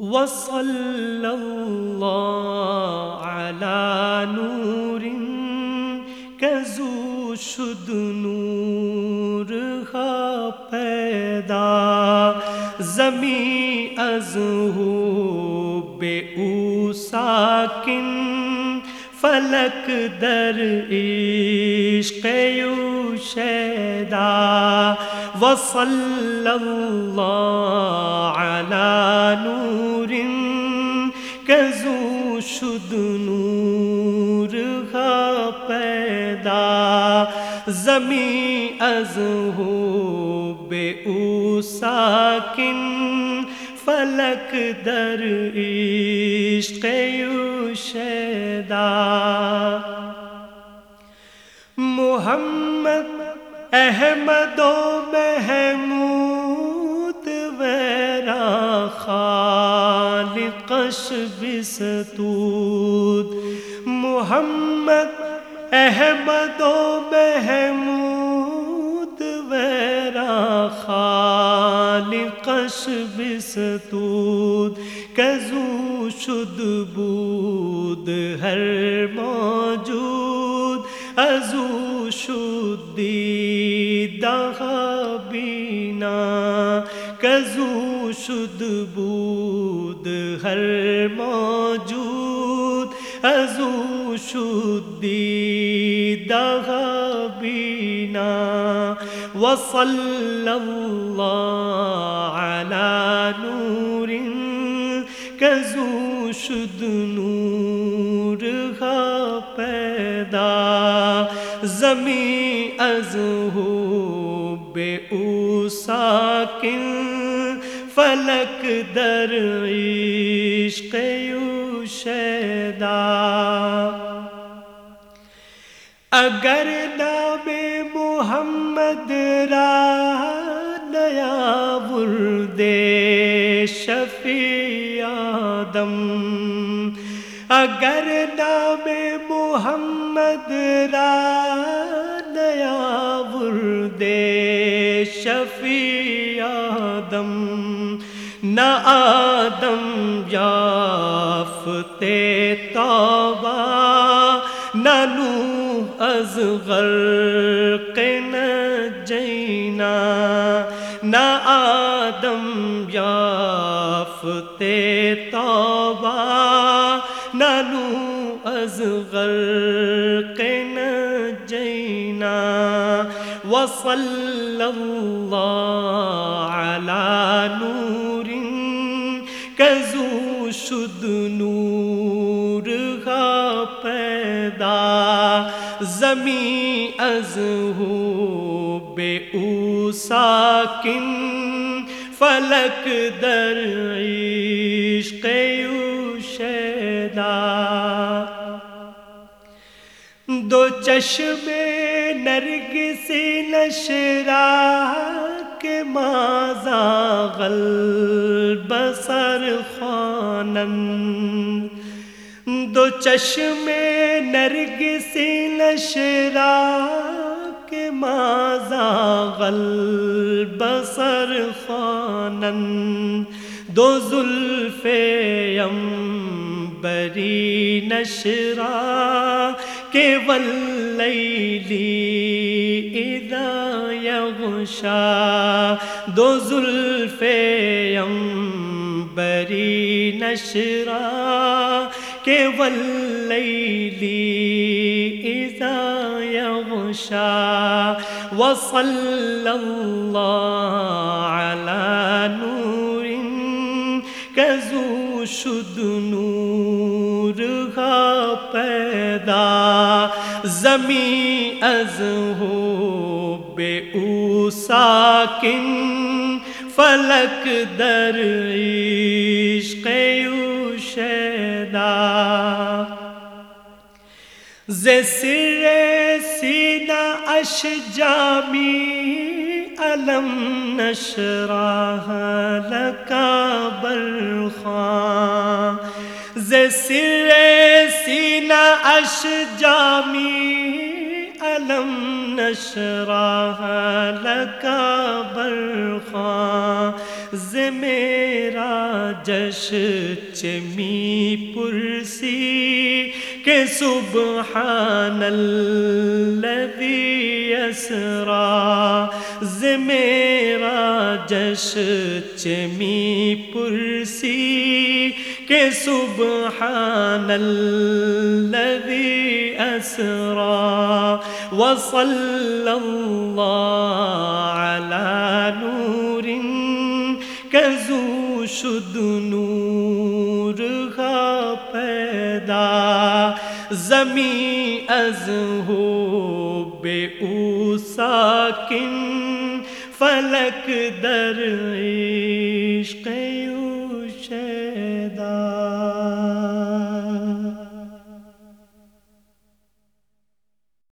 وصل اللہ على نور کزو شد نور خا پیدا. زمیں از ہو بے او ساکن فلک در عشق یو شیدا وصل اللہ علی نور کزو شد نور خا پیدا زمیں از ہو بے او ساکن فلک در عشق شیدا محمد احمد و محمود ویرا خالقش بستود محمد احمد و محمود ویرا خالقش بستود، کزو شد بود، ہر موجود، ازو شدی دہا بینا، کزو شد بود، ہر موجود، ازو شدی دہا بینا۔ وصل اللہ علی نور کزو شد نور خا پیدا. زمیں از ہو بے او ساکن فلک در عشق یو شیدا اگر نام محمد را نیا ورد شفیع آدم اگر نام محمد را نیا ورد شفیع آدم، نہ آدم یافتے توبہ، نہ نوح از غرق نجینا نہ آدم یافتے توبہ نہ نوح از غرق نجینا وصل اللہ علی نور۔ زمیں از ہو بے او ساکن فلک در عشق شیدا دو چشم نرگ سے نشرا کے مازا غل بسر خانن دو چشم نرگ سے نشرا کے مازا غل بسر دو زلف یم بری نشرا کے ولیلی اذا یغشا دو زلف یم بری نشرا کے ولیلی اذا یغشا وصل اللہ علی نور کزو شد نور خا پیدا زمیں از ہو بے او ساکن فلک در عشق یو شیدا زسر سینہ اش جامی، علم نشرح لکا برخان زسر سینہ اش جامی، علم نشرح لکا برخان میرا جش چمی پرسی کہ سبحان الذي اسرا، ز میرا جش چمی پرسی کہ سبحان الذي اسرا۔ وصلى الله على نور زو شد نور غا پیدا زمی از ہو بے او ساکن فلک در عشق او